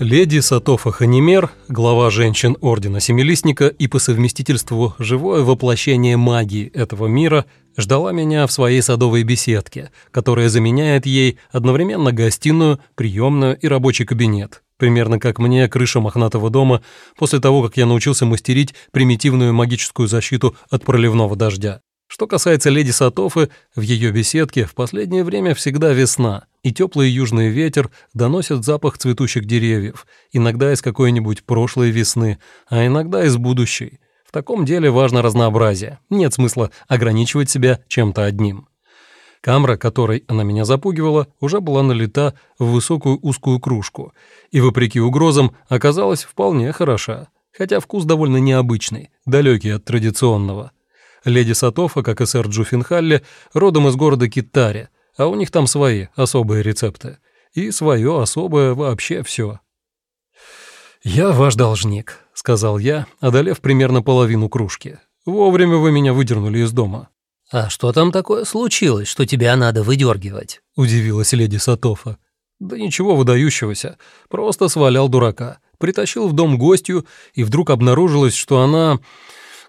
Леди Сатофа Ханимер, глава женщин Ордена Семилистника и по совместительству живое воплощение магии этого мира, ждала меня в своей садовой беседке, которая заменяет ей одновременно гостиную, приемную и рабочий кабинет, примерно как мне крыша мохнатого дома после того, как я научился мастерить примитивную магическую защиту от проливного дождя. Что касается леди Сатофы, в ее беседке в последнее время всегда весна, и теплый южный ветер доносит запах цветущих деревьев, иногда из какой-нибудь прошлой весны, а иногда из будущей. В таком деле важно разнообразие, нет смысла ограничивать себя чем-то одним. Камера, которой она меня запугивала, уже была налита в высокую узкую кружку, и, вопреки угрозам, оказалась вполне хороша, хотя вкус довольно необычный, далекий от традиционного – Леди Сатофа, как и сэр Джуффинхалли, родом из города Китаре, а у них там свои особые рецепты. И свое особое вообще все. «Я ваш должник», — сказал я, одолев примерно половину кружки. «Вовремя вы меня выдернули из дома». «А что там такое случилось, что тебя надо выдергивать?» — удивилась леди Сатофа. «Да ничего выдающегося, просто свалял дурака, притащил в дом гостью, и вдруг обнаружилось, что она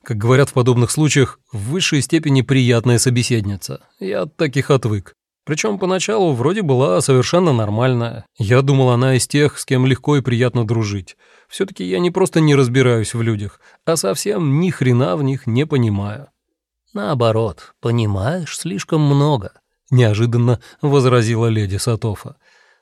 как говорят в подобных случаях, в высшей степени приятная собеседница. Я от таких отвык. Причем поначалу вроде была совершенно нормальная. Я думал, она из тех, с кем легко и приятно дружить. Все-таки я не просто не разбираюсь в людях, а совсем ни хрена в них не понимаю. Наоборот, понимаешь слишком много, неожиданно возразила леди Сатофа.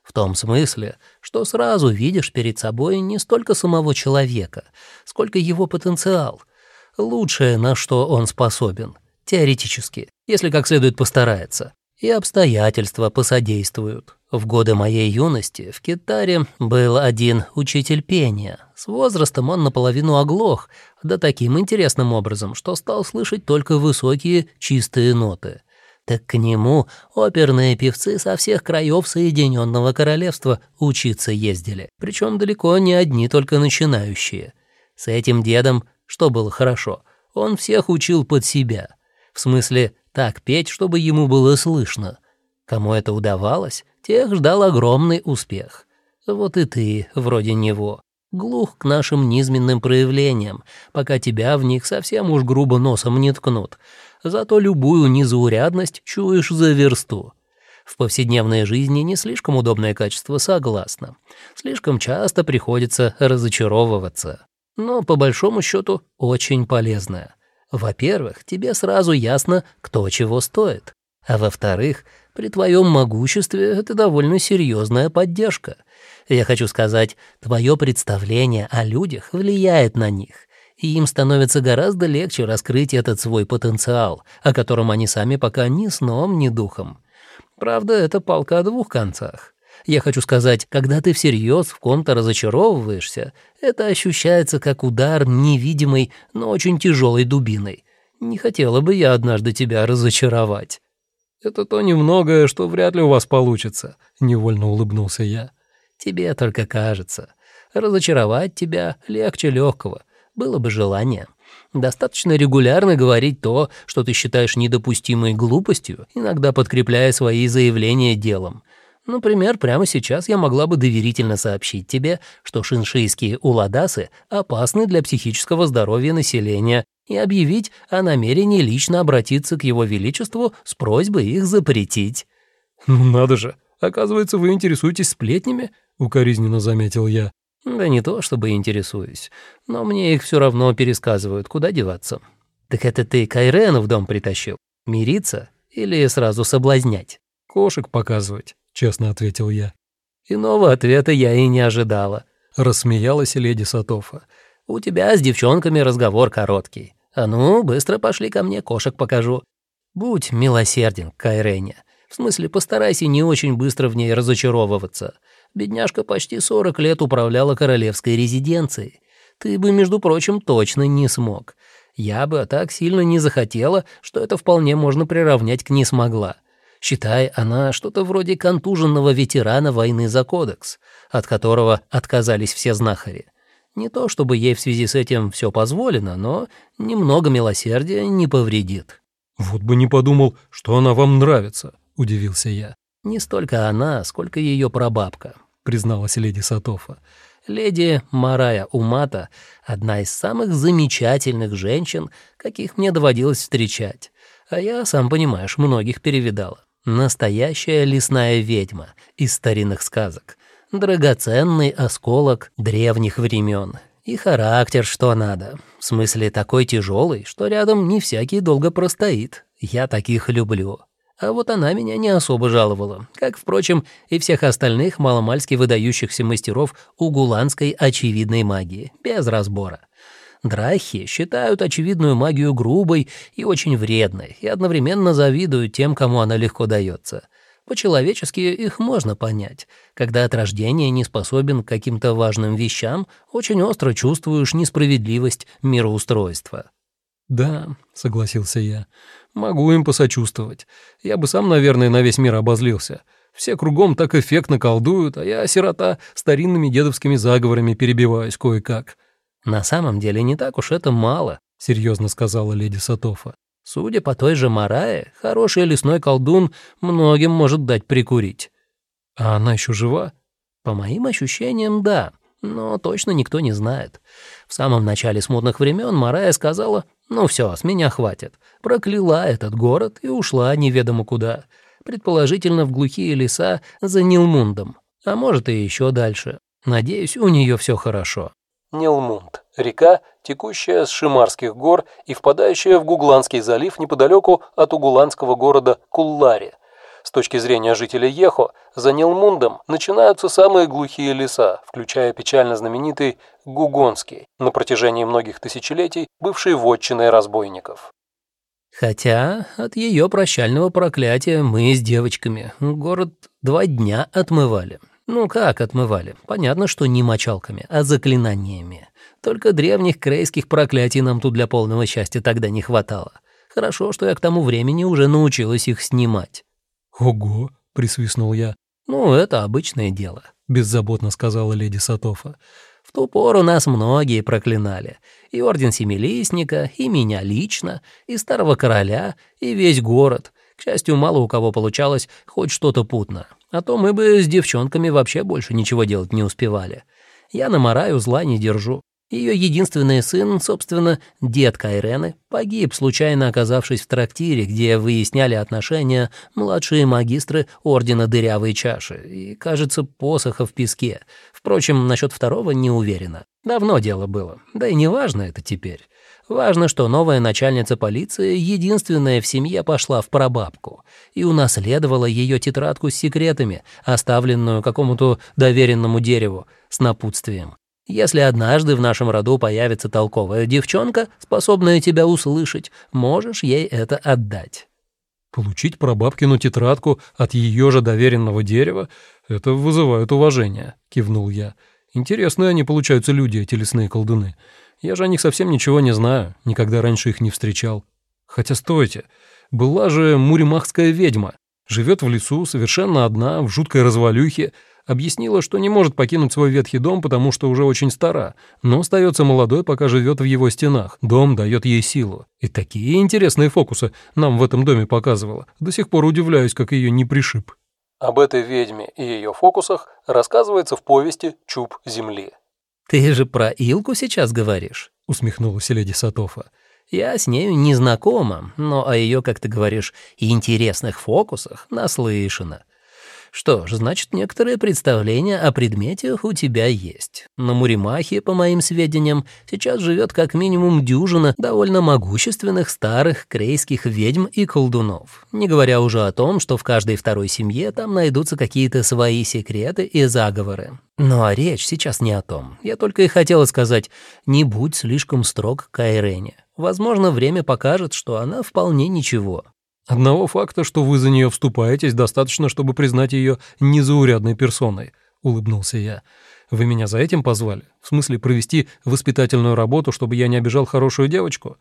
В том смысле, что сразу видишь перед собой не столько самого человека, сколько его потенциал — лучшее, на что он способен, теоретически, если как следует постарается. И обстоятельства посодействуют. В годы моей юности в Китаре был один учитель пения. С возрастом он наполовину оглох, да таким интересным образом, что стал слышать только высокие чистые ноты. Так к нему оперные певцы со всех краев Соединенного Королевства учиться ездили, причем далеко не одни только начинающие. С этим дедом что было хорошо, он всех учил под себя. В смысле, так петь, чтобы ему было слышно. Кому это удавалось, тех ждал огромный успех. Вот и ты, вроде него, глух к нашим низменным проявлениям, пока тебя в них совсем уж грубо носом не ткнут. Зато любую незаурядность чуешь за версту. В повседневной жизни не слишком удобное качество, согласно. Слишком часто приходится разочаровываться но по большому счету очень полезная. Во-первых, тебе сразу ясно, кто чего стоит. А во-вторых, при твоем могуществе это довольно серьезная поддержка. Я хочу сказать, твое представление о людях влияет на них, и им становится гораздо легче раскрыть этот свой потенциал, о котором они сами пока ни сном, ни духом. Правда, это палка о двух концах. Я хочу сказать, когда ты всерьез в ком-то разочаровываешься, это ощущается как удар невидимой, но очень тяжелой дубиной. Не хотела бы я однажды тебя разочаровать». «Это то немногое, что вряд ли у вас получится», — невольно улыбнулся я. «Тебе только кажется. Разочаровать тебя легче легкого. Было бы желание. Достаточно регулярно говорить то, что ты считаешь недопустимой глупостью, иногда подкрепляя свои заявления делом. Например, прямо сейчас я могла бы доверительно сообщить тебе, что шиншийские уладасы опасны для психического здоровья населения и объявить о намерении лично обратиться к его величеству с просьбой их запретить». «Ну надо же! Оказывается, вы интересуетесь сплетнями?» — укоризненно заметил я. «Да не то, чтобы интересуюсь, но мне их все равно пересказывают, куда деваться». «Так это ты Кайрену в дом притащил? Мириться или сразу соблазнять?» «Кошек показывать» честно ответил я. Иного ответа я и не ожидала. Рассмеялась леди Сатофа. У тебя с девчонками разговор короткий. А ну, быстро пошли ко мне, кошек покажу. Будь милосерден Кайрене. В смысле, постарайся не очень быстро в ней разочаровываться. Бедняжка почти сорок лет управляла королевской резиденцией. Ты бы, между прочим, точно не смог. Я бы так сильно не захотела, что это вполне можно приравнять к «не смогла». Считай, она что-то вроде контуженного ветерана войны за кодекс, от которого отказались все знахари. Не то чтобы ей в связи с этим все позволено, но немного милосердия не повредит». «Вот бы не подумал, что она вам нравится», — удивился я. «Не столько она, сколько ее прабабка», — призналась леди Сатофа. Леди Марая Умата — одна из самых замечательных женщин, каких мне доводилось встречать. А я, сам понимаешь, многих перевидала. Настоящая лесная ведьма из старинных сказок. Драгоценный осколок древних времен. И характер что надо. В смысле такой тяжелый, что рядом не всякий долго простоит. Я таких люблю. А вот она меня не особо жаловала, как, впрочем, и всех остальных маломальски выдающихся мастеров угуланской очевидной магии, без разбора. Драхи считают очевидную магию грубой и очень вредной, и одновременно завидуют тем, кому она легко дается. По-человечески их можно понять. Когда от рождения не способен к каким-то важным вещам, очень остро чувствуешь несправедливость мироустройства. «Да», — согласился я, — «могу им посочувствовать. Я бы сам, наверное, на весь мир обозлился. Все кругом так эффектно колдуют, а я, сирота, старинными дедовскими заговорами перебиваюсь кое-как». «На самом деле не так уж это мало», — серьезно сказала леди Сатофа. «Судя по той же Марае, хороший лесной колдун многим может дать прикурить». «А она еще жива?» «По моим ощущениям, да, но точно никто не знает. В самом начале смутных времен Марая сказала, «Ну все, с меня хватит». Прокляла этот город и ушла неведомо куда. Предположительно, в глухие леса за Нилмундом. А может, и еще дальше. Надеюсь, у нее все хорошо. Нилмунд – река, текущая с Шимарских гор и впадающая в Гугланский залив неподалеку от угуланского города Куллари – с точки зрения жителей Ехо, за Нилмундом начинаются самые глухие леса, включая печально знаменитый Гугонский, на протяжении многих тысячелетий бывший вотчиной разбойников. Хотя от ее прощального проклятия мы с девочками город два дня отмывали. Ну как отмывали? Понятно, что не мочалками, а заклинаниями. Только древних крейских проклятий нам тут для полного счастья тогда не хватало. Хорошо, что я к тому времени уже научилась их снимать. «Ого!» — присвистнул я. «Ну, это обычное дело», — беззаботно сказала леди Сатофа. «В ту пору нас многие проклинали. И Орден Семилистника, и меня лично, и Старого Короля, и весь город. К счастью, мало у кого получалось хоть что-то путно. А то мы бы с девчонками вообще больше ничего делать не успевали. Я на Мараю зла не держу. Ее единственный сын, собственно, дед Кайрены, погиб, случайно оказавшись в трактире, где выясняли отношения младшие магистры Ордена Дырявой Чаши и, кажется, посоха в песке. Впрочем, насчет второго не уверена. Давно дело было, да и не важно это теперь. Важно, что новая начальница полиции, единственная в семье, пошла в прабабку и унаследовала ее тетрадку с секретами, оставленную какому-то доверенному дереву, с напутствием. Если однажды в нашем роду появится толковая девчонка, способная тебя услышать, можешь ей это отдать». «Получить прабабкину тетрадку от ее же доверенного дерева — это вызывает уважение», — кивнул я. «Интересные они, получаются, люди, эти лесные колдуны. Я же о них совсем ничего не знаю, никогда раньше их не встречал. Хотя стойте, была же муримахская ведьма, живет в лесу, совершенно одна, в жуткой развалюхе, Объяснила, что не может покинуть свой ветхий дом, потому что уже очень стара, но остается молодой, пока живет в его стенах. Дом дает ей силу. И такие интересные фокусы нам в этом доме показывала. До сих пор удивляюсь, как ее не пришиб. Об этой ведьме и ее фокусах рассказывается в повести «Чуб земли». «Ты же про Илку сейчас говоришь?» — усмехнулась леди Сатофа. «Я с нею не знакома, но о ее, как ты говоришь, интересных фокусах наслышана. Что ж, значит, некоторые представления о предмете у тебя есть. На Муримахе, по моим сведениям, сейчас живет как минимум дюжина довольно могущественных старых крейских ведьм и колдунов. Не говоря уже о том, что в каждой второй семье там найдутся какие-то свои секреты и заговоры. Ну а речь сейчас не о том. Я только и хотела сказать, не будь слишком строг к Айрене. Возможно, время покажет, что она вполне ничего. Одного факта, что вы за нее вступаетесь, достаточно, чтобы признать ее незаурядной персоной, улыбнулся я. Вы меня за этим позвали? В смысле провести воспитательную работу, чтобы я не обижал хорошую девочку?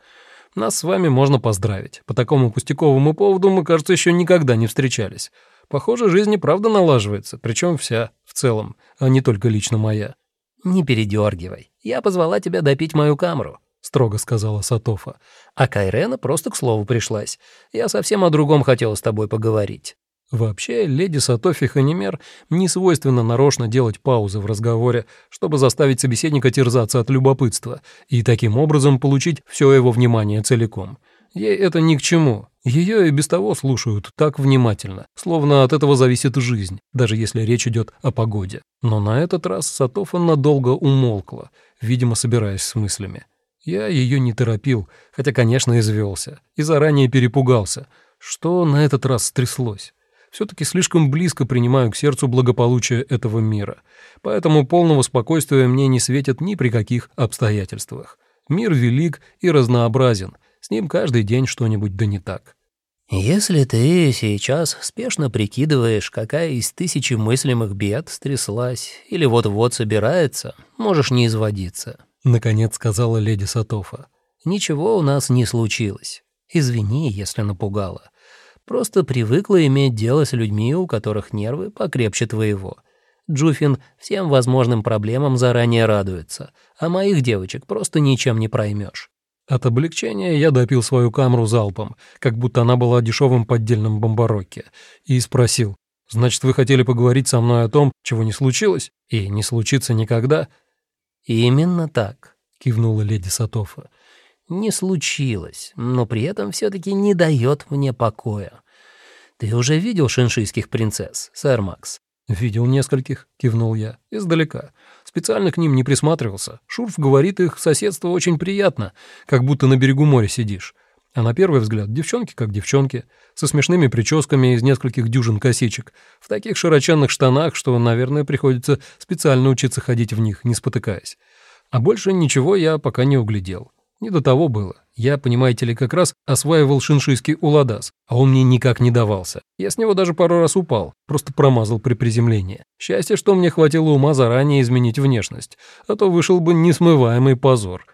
Нас с вами можно поздравить. По такому пустяковому поводу мы, кажется, еще никогда не встречались. Похоже, жизнь и правда налаживается, причем вся, в целом, а не только лично моя. Не передергивай. Я позвала тебя допить мою камеру строго сказала Сатофа. А Кайрена просто к слову пришлась. Я совсем о другом хотела с тобой поговорить. Вообще, леди Сатофи Ханимер не свойственно нарочно делать паузы в разговоре, чтобы заставить собеседника терзаться от любопытства и таким образом получить все его внимание целиком. Ей это ни к чему. Ее и без того слушают так внимательно, словно от этого зависит жизнь, даже если речь идет о погоде. Но на этот раз Сатофа надолго умолкла, видимо, собираясь с мыслями. Я ее не торопил, хотя, конечно, извелся, и заранее перепугался. Что на этот раз стряслось? все-таки слишком близко принимаю к сердцу благополучие этого мира, поэтому полного спокойствия мне не светит ни при каких обстоятельствах. Мир велик и разнообразен, с ним каждый день что-нибудь да не так. «Если ты сейчас спешно прикидываешь, какая из тысячи мыслимых бед стряслась или вот-вот собирается, можешь не изводиться», — наконец сказала леди Сатофа. «Ничего у нас не случилось. Извини, если напугала. Просто привыкла иметь дело с людьми, у которых нервы покрепче твоего. Джуфин всем возможным проблемам заранее радуется, а моих девочек просто ничем не проймешь. От облегчения я допил свою камеру залпом, как будто она была дешевым поддельным бомбарокке, и спросил, «Значит, вы хотели поговорить со мной о том, чего не случилось и не случится никогда?» «Именно так», — кивнула леди Сатофа не случилось, но при этом все-таки не дает мне покоя. Ты уже видел шиншийских принцесс, сэр Макс? «Видел нескольких», — кивнул я, — «издалека. Специально к ним не присматривался. Шурф говорит, их соседство очень приятно, как будто на берегу моря сидишь. А на первый взгляд девчонки как девчонки, со смешными прическами из нескольких дюжин косичек, в таких широченных штанах, что, наверное, приходится специально учиться ходить в них, не спотыкаясь. А больше ничего я пока не углядел. Не до того было. Я, понимаете ли, как раз осваивал шиншийский уладас, а он мне никак не давался. Я с него даже пару раз упал, просто промазал при приземлении. Счастье, что мне хватило ума заранее изменить внешность, а то вышел бы несмываемый позор.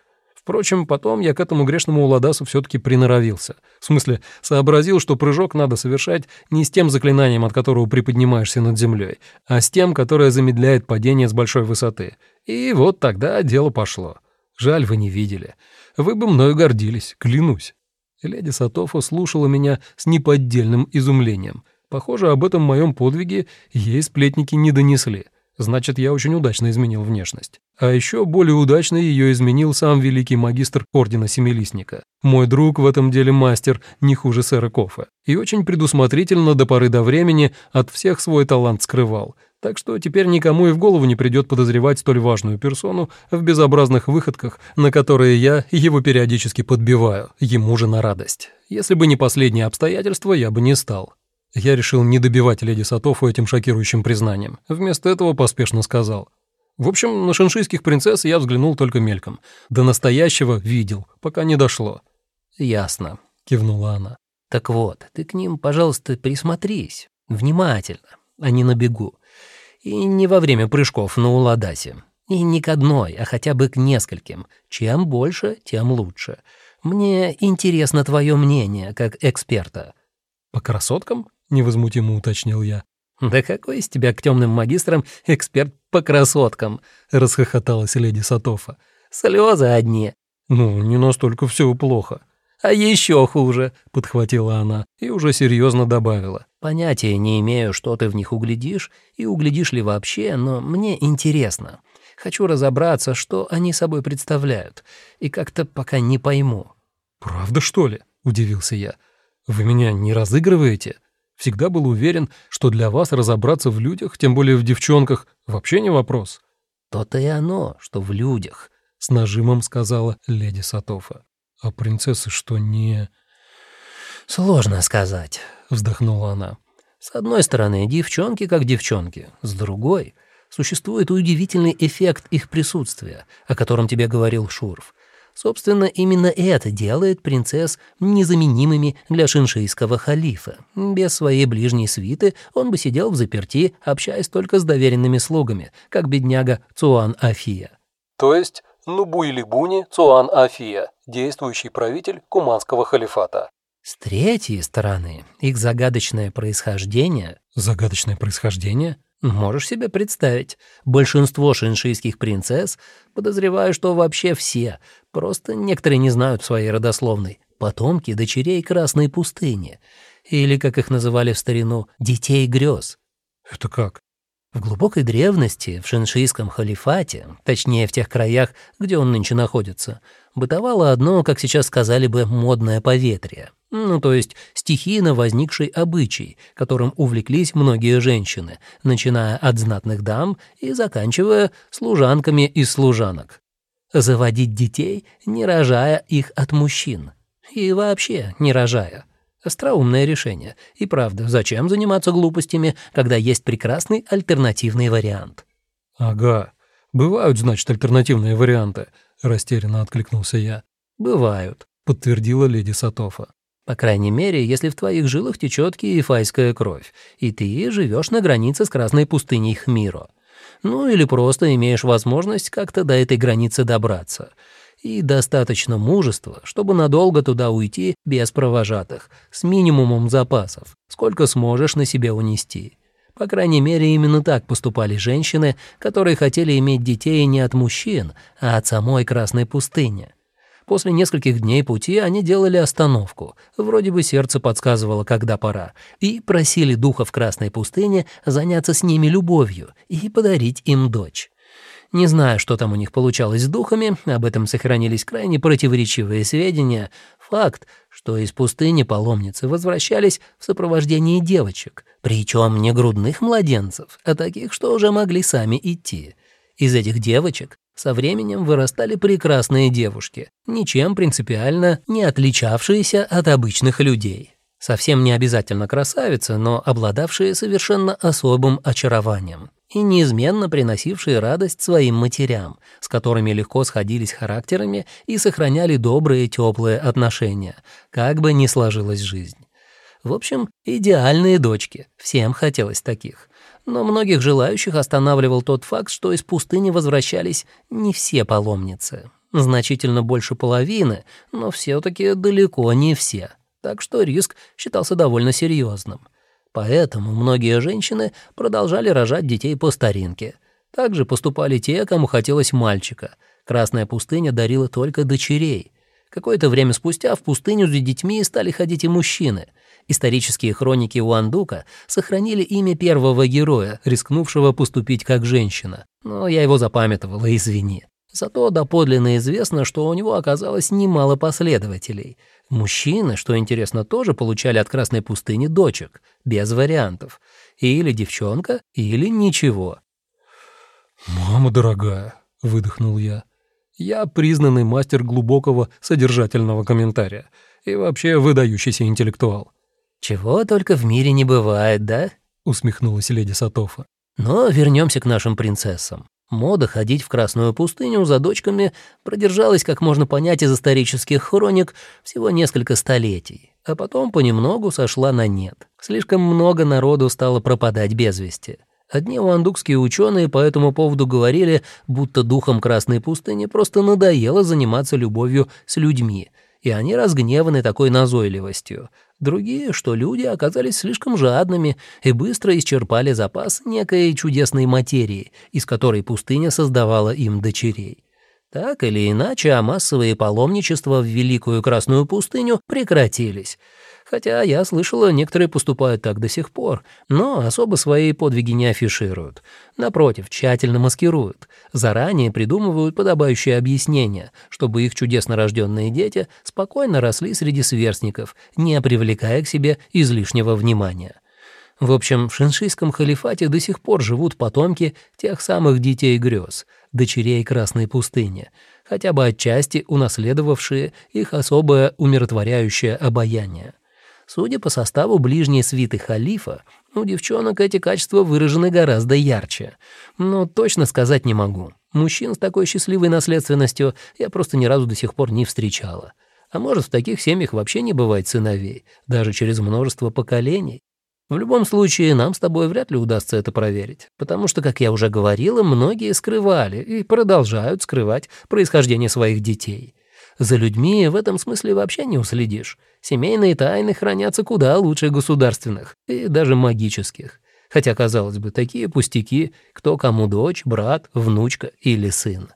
Впрочем, потом я к этому грешному уладасу все-таки приноровился. В смысле, сообразил, что прыжок надо совершать не с тем заклинанием, от которого приподнимаешься над землей, а с тем, которое замедляет падение с большой высоты. И вот тогда дело пошло. Жаль, вы не видели. Вы бы мною гордились, клянусь». Леди Сатофа слушала меня с неподдельным изумлением. Похоже, об этом моем подвиге ей сплетники не донесли. Значит, я очень удачно изменил внешность. А еще более удачно ее изменил сам великий магистр Ордена Семилистника. Мой друг в этом деле мастер, не хуже сэра Кофа. И очень предусмотрительно до поры до времени от всех свой талант скрывал. Так что теперь никому и в голову не придет подозревать столь важную персону в безобразных выходках, на которые я его периодически подбиваю, ему же на радость. Если бы не последние обстоятельства, я бы не стал. Я решил не добивать леди Сатофу этим шокирующим признанием. Вместо этого поспешно сказал. В общем, на шиншийских принцесс я взглянул только мельком. До настоящего видел, пока не дошло. «Ясно», — кивнула она. «Так вот, ты к ним, пожалуйста, присмотрись. Внимательно, а не на бегу. И не во время прыжков на Уладасе. И не к одной, а хотя бы к нескольким. Чем больше, тем лучше. Мне интересно твое мнение, как эксперта». «По красоткам?» — невозмутимо уточнил я. «Да какой из тебя к темным магистрам эксперт по красоткам?» — расхохоталась леди Сатофа. «Слезы одни». «Ну, не настолько все плохо». «А еще хуже», — подхватила она и уже серьезно добавила. «Понятия не имею, что ты в них углядишь, и углядишь ли вообще, но мне интересно. Хочу разобраться, что они собой представляют, и как-то пока не пойму». «Правда, что ли?» — удивился я. «Вы меня не разыгрываете? Всегда был уверен, что для вас разобраться в людях, тем более в девчонках, вообще не вопрос». «То-то и оно, что в людях», — с нажимом сказала леди Сатофа. «А принцессы что, не...» «Сложно сказать», — вздохнула она. «С одной стороны, девчонки как девчонки, с другой существует удивительный эффект их присутствия, о котором тебе говорил Шурф. Собственно, именно это делает принцесс незаменимыми для шиншийского халифа. Без своей ближней свиты он бы сидел в заперти, общаясь только с доверенными слугами, как бедняга Цуан Афия. То есть Нубуйлибуни Цуан Афия, действующий правитель Куманского халифата. С третьей стороны, их загадочное происхождение... Загадочное происхождение? Можешь себе представить, большинство шиншийских принцесс, подозреваю, что вообще все, просто некоторые не знают своей родословной, потомки дочерей Красной пустыни. или, как их называли в старину, детей грез. Это как? В глубокой древности, в шиншийском халифате, точнее в тех краях, где он нынче находится, бытовало одно, как сейчас сказали бы, модное поветрие. Ну, то есть стихийно возникший обычай, которым увлеклись многие женщины, начиная от знатных дам и заканчивая служанками из служанок. Заводить детей, не рожая их от мужчин. И вообще не рожая. Остроумное решение. И правда, зачем заниматься глупостями, когда есть прекрасный альтернативный вариант? Ага. Бывают, значит, альтернативные варианты, растерянно откликнулся я. Бывают, подтвердила леди Сатофа. По крайней мере, если в твоих жилах течет киефайская кровь, и ты живешь на границе с красной пустыней Хмиро. Ну или просто имеешь возможность как-то до этой границы добраться — и достаточно мужества, чтобы надолго туда уйти без провожатых, с минимумом запасов, сколько сможешь на себе унести. По крайней мере, именно так поступали женщины, которые хотели иметь детей не от мужчин, а от самой Красной пустыни. После нескольких дней пути они делали остановку, вроде бы сердце подсказывало, когда пора, и просили духов Красной пустыни заняться с ними любовью и подарить им дочь. Не знаю, что там у них получалось с духами, об этом сохранились крайне противоречивые сведения. Факт, что из пустыни паломницы возвращались в сопровождении девочек, причем не грудных младенцев, а таких, что уже могли сами идти. Из этих девочек со временем вырастали прекрасные девушки, ничем принципиально не отличавшиеся от обычных людей. Совсем не обязательно красавицы, но обладавшие совершенно особым очарованием и неизменно приносившие радость своим матерям, с которыми легко сходились характерами и сохраняли добрые теплые отношения, как бы ни сложилась жизнь. В общем, идеальные дочки, всем хотелось таких. Но многих желающих останавливал тот факт, что из пустыни возвращались не все паломницы. Значительно больше половины, но все-таки далеко не все. Так что риск считался довольно серьезным. Поэтому многие женщины продолжали рожать детей по старинке. Также поступали те, кому хотелось мальчика. Красная пустыня дарила только дочерей. Какое-то время спустя в пустыню за детьми стали ходить и мужчины. Исторические хроники Уандука сохранили имя первого героя, рискнувшего поступить как женщина. Но я его запамятовала, извини. Зато доподлинно известно, что у него оказалось немало последователей — Мужчины, что интересно, тоже получали от Красной пустыни дочек, без вариантов. Или девчонка, или ничего. «Мама дорогая», — выдохнул я. «Я признанный мастер глубокого содержательного комментария и вообще выдающийся интеллектуал». «Чего только в мире не бывает, да?» — усмехнулась леди Сатофа. «Но вернемся к нашим принцессам. Мода ходить в Красную пустыню за дочками продержалась, как можно понять из исторических хроник, всего несколько столетий, а потом понемногу сошла на нет. Слишком много народу стало пропадать без вести. Одни уандукские ученые по этому поводу говорили, будто духом Красной пустыни просто надоело заниматься любовью с людьми, и они разгневаны такой назойливостью, Другие, что люди оказались слишком жадными и быстро исчерпали запас некой чудесной материи, из которой пустыня создавала им дочерей. Так или иначе, а массовые паломничества в Великую Красную пустыню прекратились — Хотя я слышала, некоторые поступают так до сих пор, но особо свои подвиги не афишируют. Напротив, тщательно маскируют. Заранее придумывают подобающие объяснения, чтобы их чудесно рожденные дети спокойно росли среди сверстников, не привлекая к себе излишнего внимания. В общем, в шиншийском халифате до сих пор живут потомки тех самых детей грез, дочерей Красной пустыни, хотя бы отчасти унаследовавшие их особое умиротворяющее обаяние. Судя по составу ближней свиты халифа, у девчонок эти качества выражены гораздо ярче. Но точно сказать не могу. Мужчин с такой счастливой наследственностью я просто ни разу до сих пор не встречала. А может, в таких семьях вообще не бывает сыновей, даже через множество поколений. В любом случае, нам с тобой вряд ли удастся это проверить, потому что, как я уже говорила, многие скрывали и продолжают скрывать происхождение своих детей. За людьми в этом смысле вообще не уследишь. Семейные тайны хранятся куда лучше государственных и даже магических. Хотя, казалось бы, такие пустяки, кто кому дочь, брат, внучка или сын.